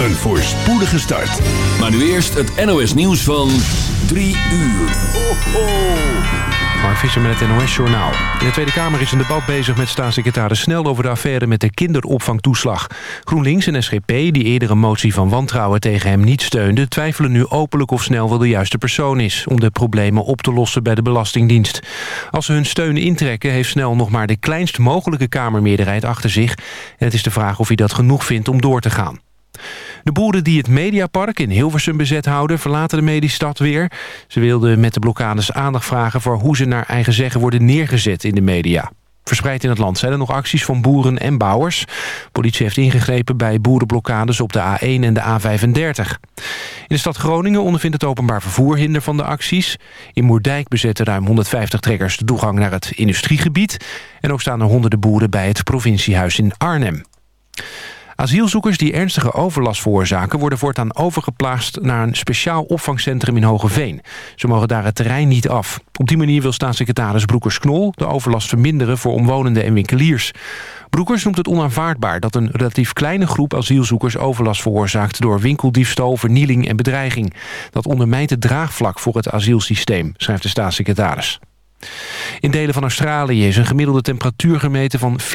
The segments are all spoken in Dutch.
Een voorspoedige start. Maar nu eerst het NOS nieuws van 3 uur. Ho, ho. Mark Visser met het NOS Journaal. In de Tweede Kamer is een debat bezig met staatssecretaris Snel... over de affaire met de kinderopvangtoeslag. GroenLinks en SGP, die eerder een motie van wantrouwen tegen hem niet steunden... twijfelen nu openlijk of Snel wel de juiste persoon is... om de problemen op te lossen bij de Belastingdienst. Als ze hun steun intrekken, heeft Snel nog maar de kleinst mogelijke Kamermeerderheid achter zich. En het is de vraag of hij dat genoeg vindt om door te gaan. De boeren die het Mediapark in Hilversum bezet houden... verlaten de Mediestad weer. Ze wilden met de blokkades aandacht vragen... voor hoe ze naar eigen zeggen worden neergezet in de media. Verspreid in het land zijn er nog acties van boeren en bouwers. Politie heeft ingegrepen bij boerenblokkades op de A1 en de A35. In de stad Groningen ondervindt het openbaar vervoer hinder van de acties. In Moerdijk bezetten ruim 150 trekkers de toegang naar het industriegebied. En ook staan er honderden boeren bij het provinciehuis in Arnhem. Asielzoekers die ernstige overlast veroorzaken... worden voortaan overgeplaatst naar een speciaal opvangcentrum in Hogeveen. Ze mogen daar het terrein niet af. Op die manier wil staatssecretaris Broekers-Knol... de overlast verminderen voor omwonenden en winkeliers. Broekers noemt het onaanvaardbaar dat een relatief kleine groep asielzoekers overlast veroorzaakt... door winkeldiefstal, vernieling en bedreiging. Dat ondermijnt het draagvlak voor het asielsysteem, schrijft de staatssecretaris. In delen van Australië is een gemiddelde temperatuur gemeten van 40,9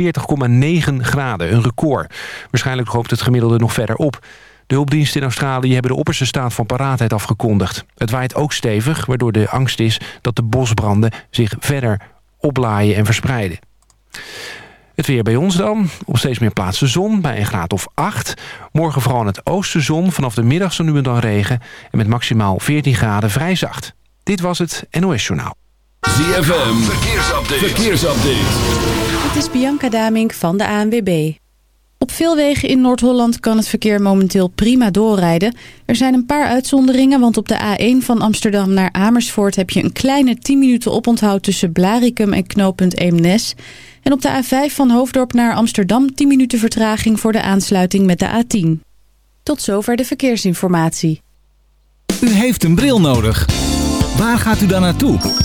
graden, een record. Waarschijnlijk loopt het gemiddelde nog verder op. De hulpdiensten in Australië hebben de opperste staat van paraatheid afgekondigd. Het waait ook stevig, waardoor de angst is dat de bosbranden zich verder oplaaien en verspreiden. Het weer bij ons dan. Op steeds meer plaatsen zon, bij een graad of 8. Morgen vooral het oosten zon, vanaf de middag zo nu en dan regen... en met maximaal 14 graden vrij zacht. Dit was het NOS Journaal. ZFM, verkeersupdate. verkeersupdate. Het is Bianca Damink van de ANWB. Op veel wegen in Noord-Holland kan het verkeer momenteel prima doorrijden. Er zijn een paar uitzonderingen, want op de A1 van Amsterdam naar Amersfoort... heb je een kleine 10 minuten oponthoud tussen Blarikum en knooppunt Eemnes. En op de A5 van Hoofddorp naar Amsterdam 10 minuten vertraging voor de aansluiting met de A10. Tot zover de verkeersinformatie. U heeft een bril nodig. Waar gaat u dan naartoe?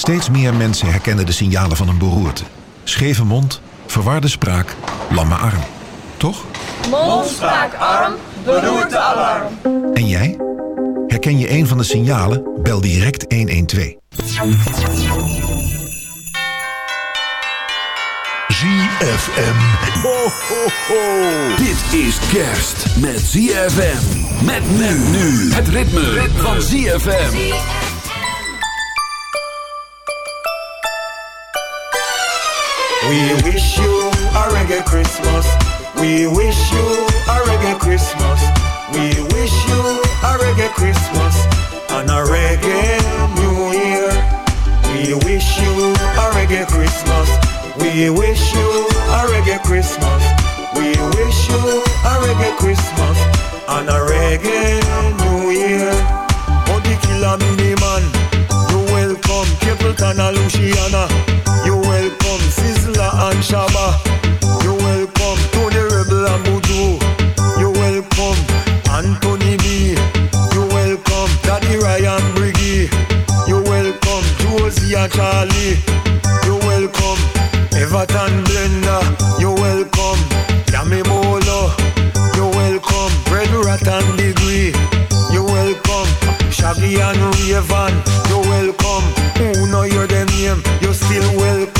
Steeds meer mensen herkennen de signalen van een beroerte. Scheve mond, verwarde spraak, lamme arm. Toch? Mond, spraak, arm, beroerte, alarm. En jij? Herken je een van de signalen? Bel direct 112. ZFM. Ho, ho, ho. Dit is kerst met ZFM. Met men nu. Het ritme, ritme. van ZFM. We wish you a reggae Christmas. We wish you a reggae Christmas. We wish you a reggae Christmas and a reggae New Year. We wish you a reggae Christmas. We wish you a reggae Christmas. We wish you a reggae Christmas and a reggae New Year. Body killer mini man, you welcome Capleton and Luciana. You welcome Sizzla and Shaba. You're welcome Tony Rebel and Buju. You welcome Anthony B. You're welcome Daddy Ryan Briggy. You're welcome Josie and Charlie. You're welcome Everton Blender. You're welcome Yami Bolo. You're welcome Bread Rat and Degree. You're welcome Shaggy and Raven. You're welcome. Who know your name? You're still welcome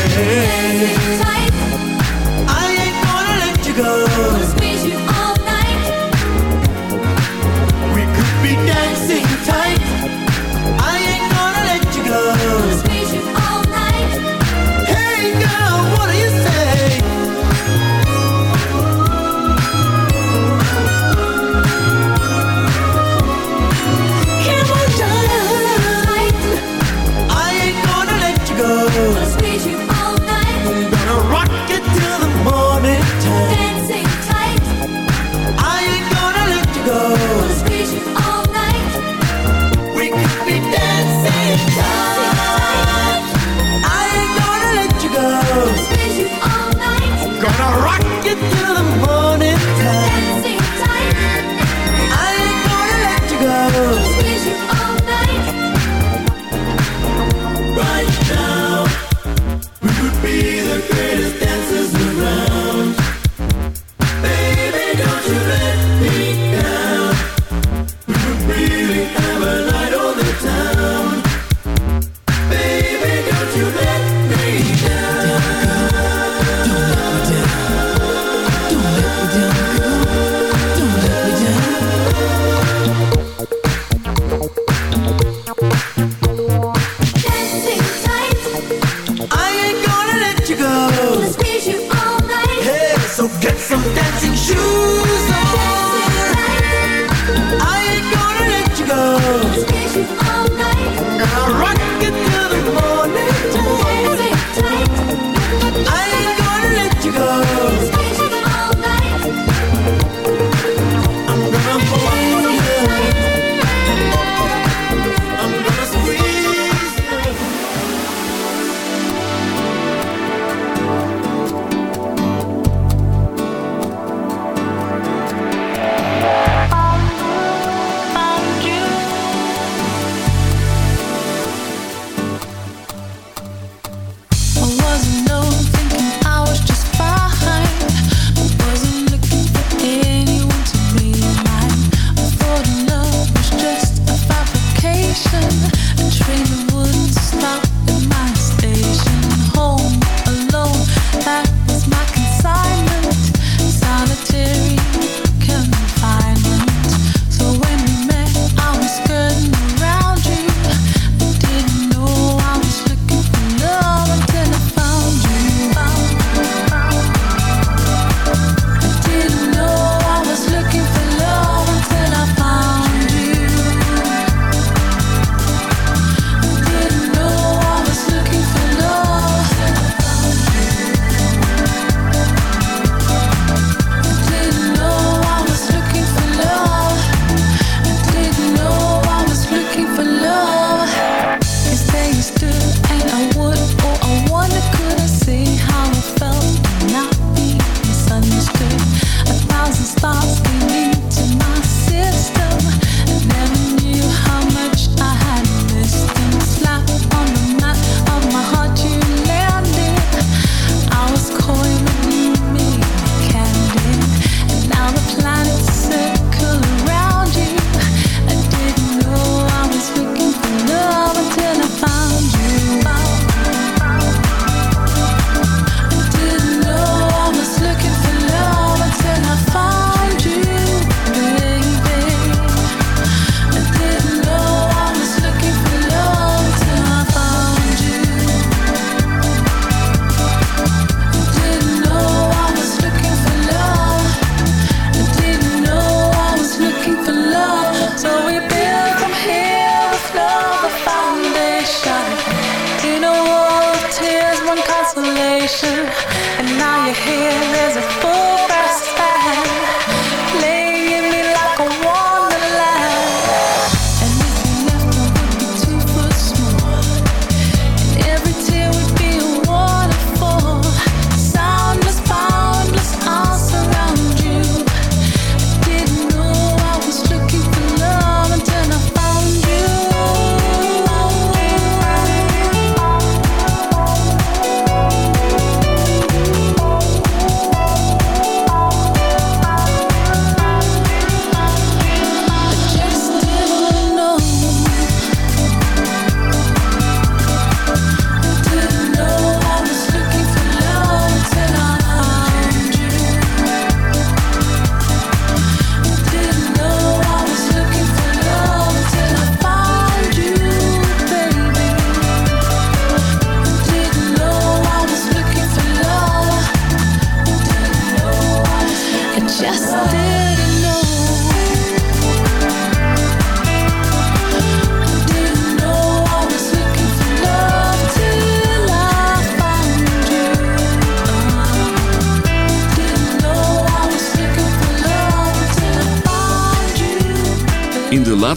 hey, hey. I ain't gonna let you go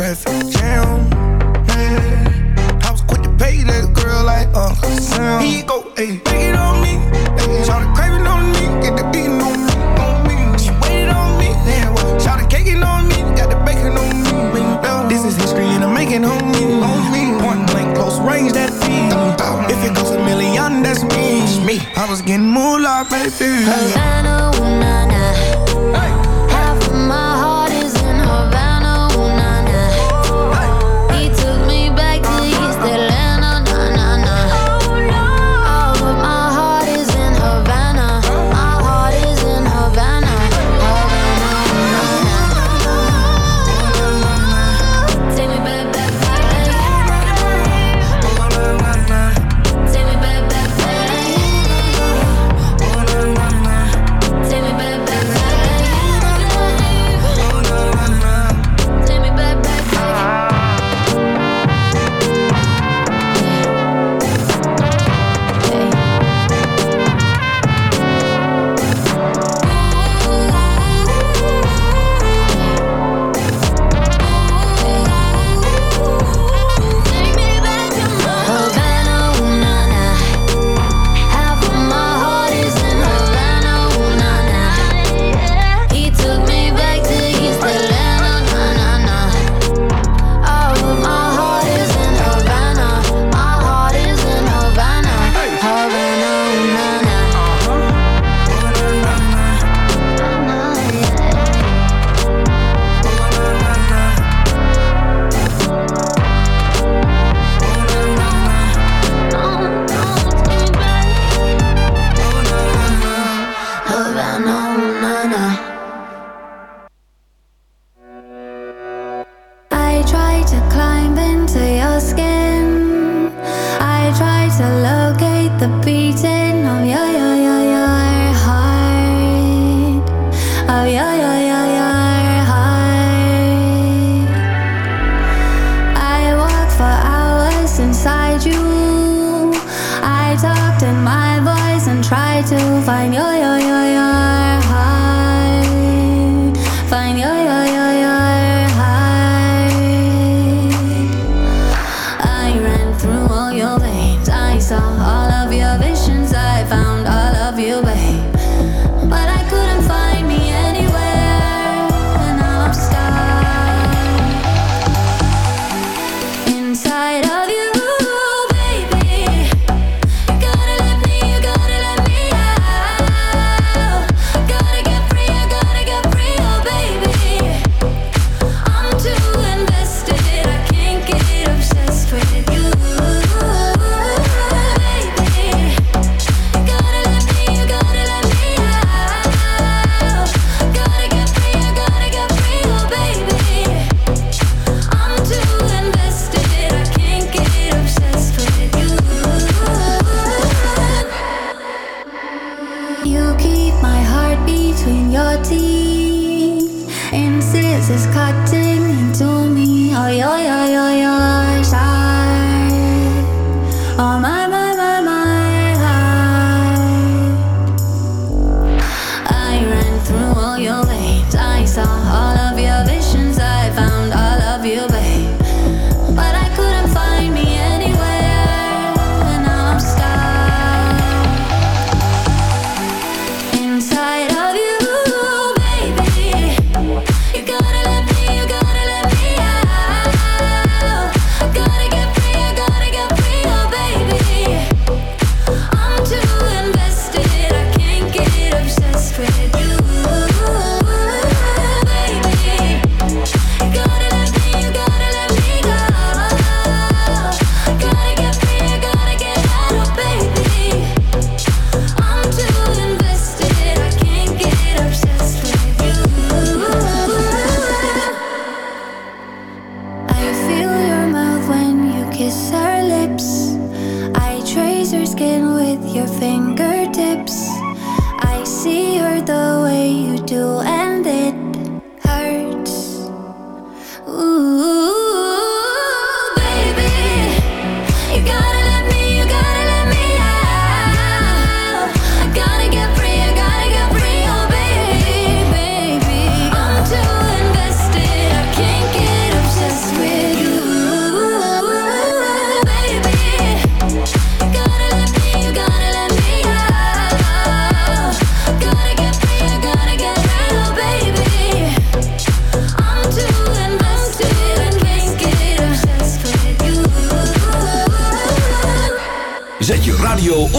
traffic jam. Man, I was quick to pay that girl like Uncle Sam. He go, hey, bring it on me. Hey, shout the craving on me, get the beating on me, on me. She waited on me, yeah. Well, shout the caking on me, got the bacon on me. Man, this is history and I'm making on me, on me. Point blank, close range, that feed. If it goes a million, that's me. me. I was getting moolah, baby. Havana, ooh, nah, nah.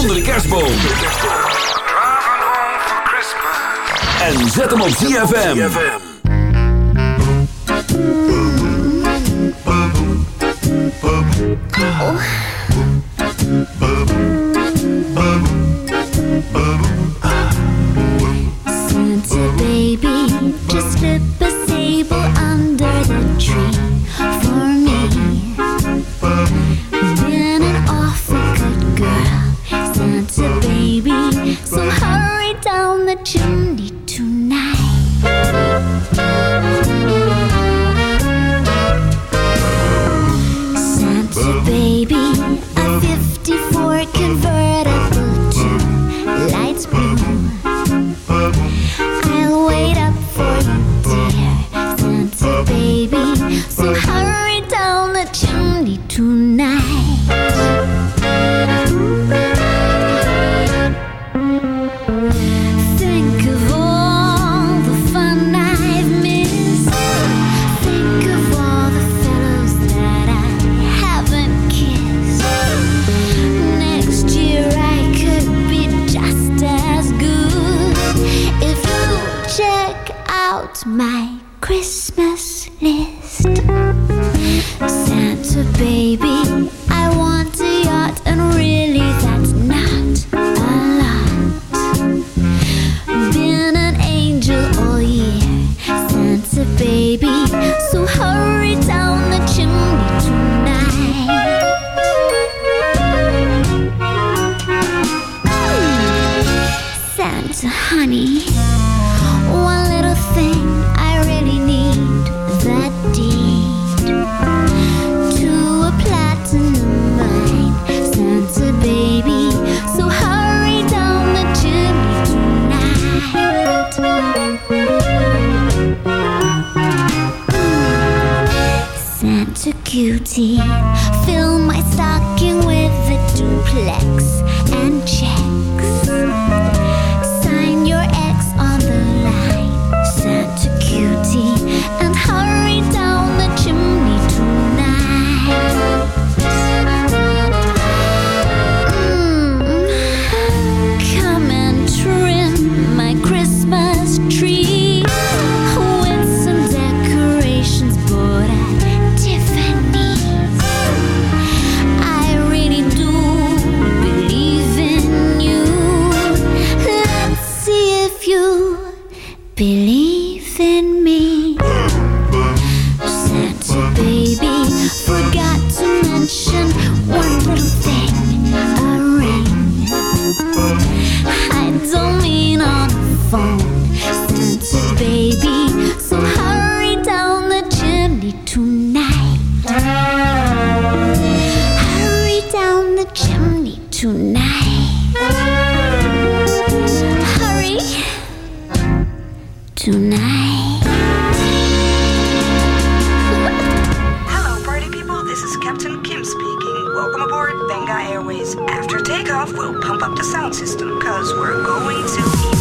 onder de kerstboom. En zet hem op ZFM. Santa baby, just slip a sable under the tree. tonight. Hello, party people. This is Captain Kim speaking. Welcome aboard Benga Airways. After takeoff, we'll pump up the sound system because we're going to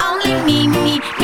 only me, me, me.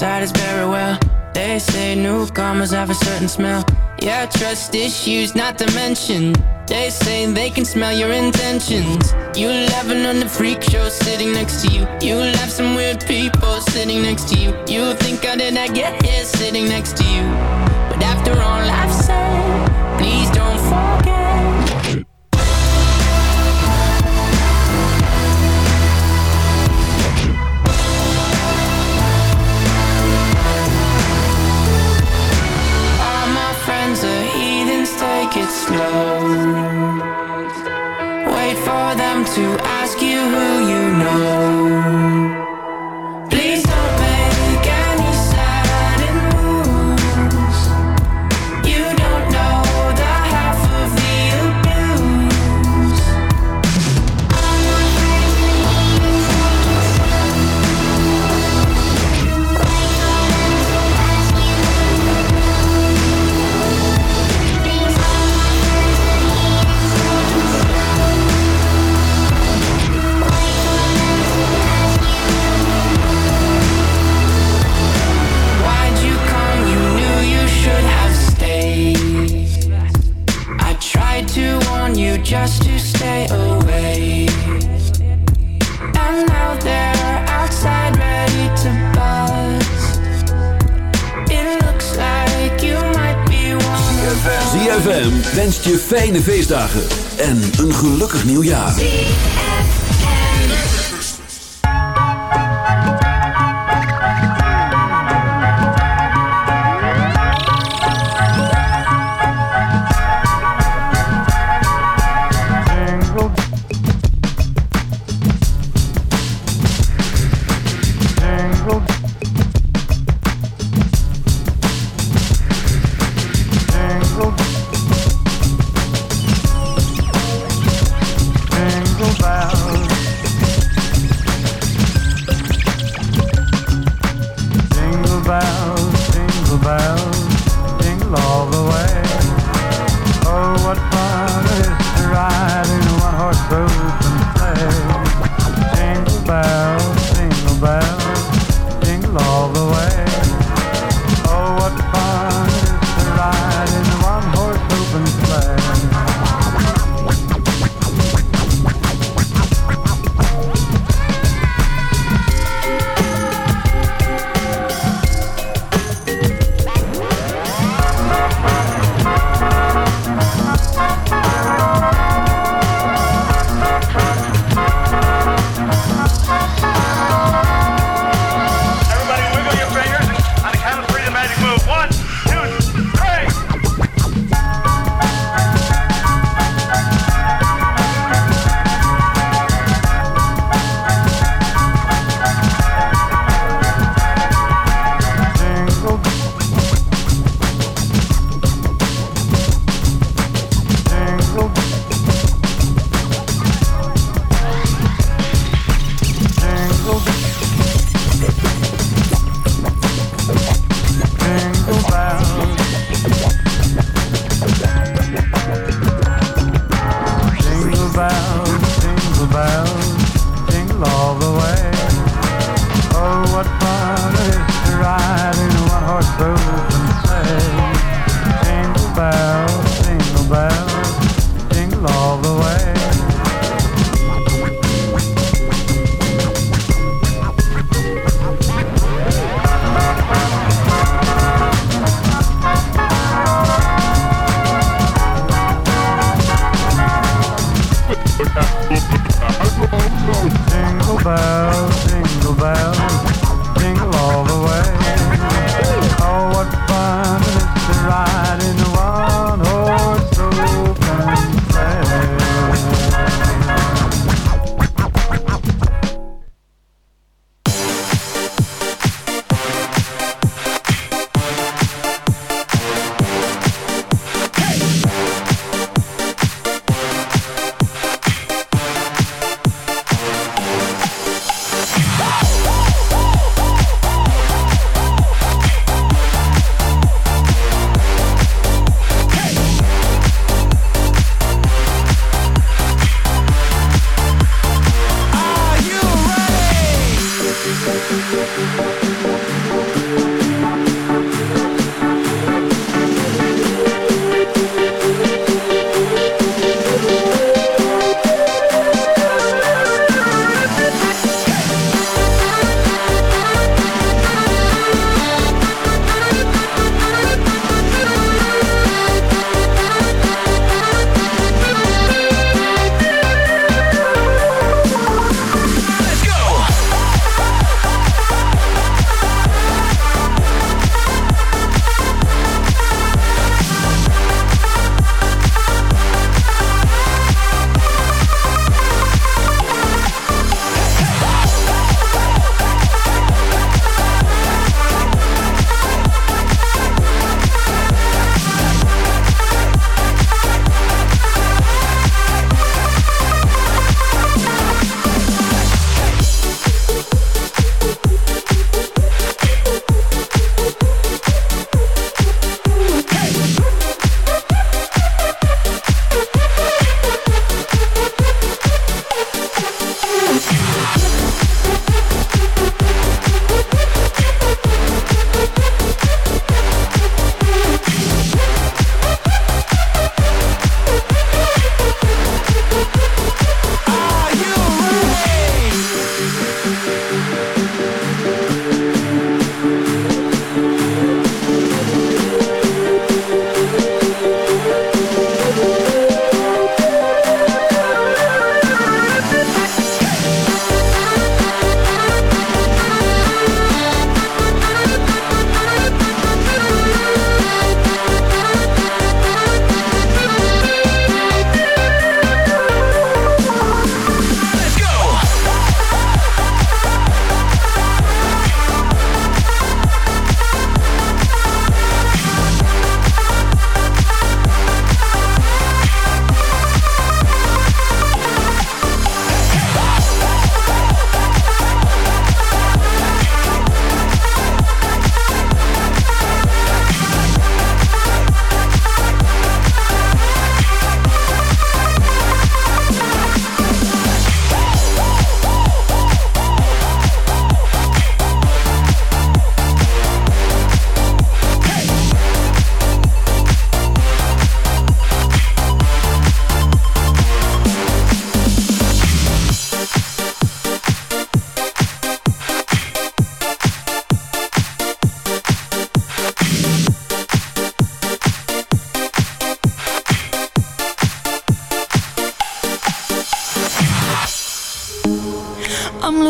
With outsiders very well. They say newcomers have a certain smell. Yeah, trust issues not to mention. They say they can smell your intentions. You laughing on the freak show sitting next to you. You laugh some weird people sitting next to you. You think how did I get here sitting next to you? But after all fijne feestdagen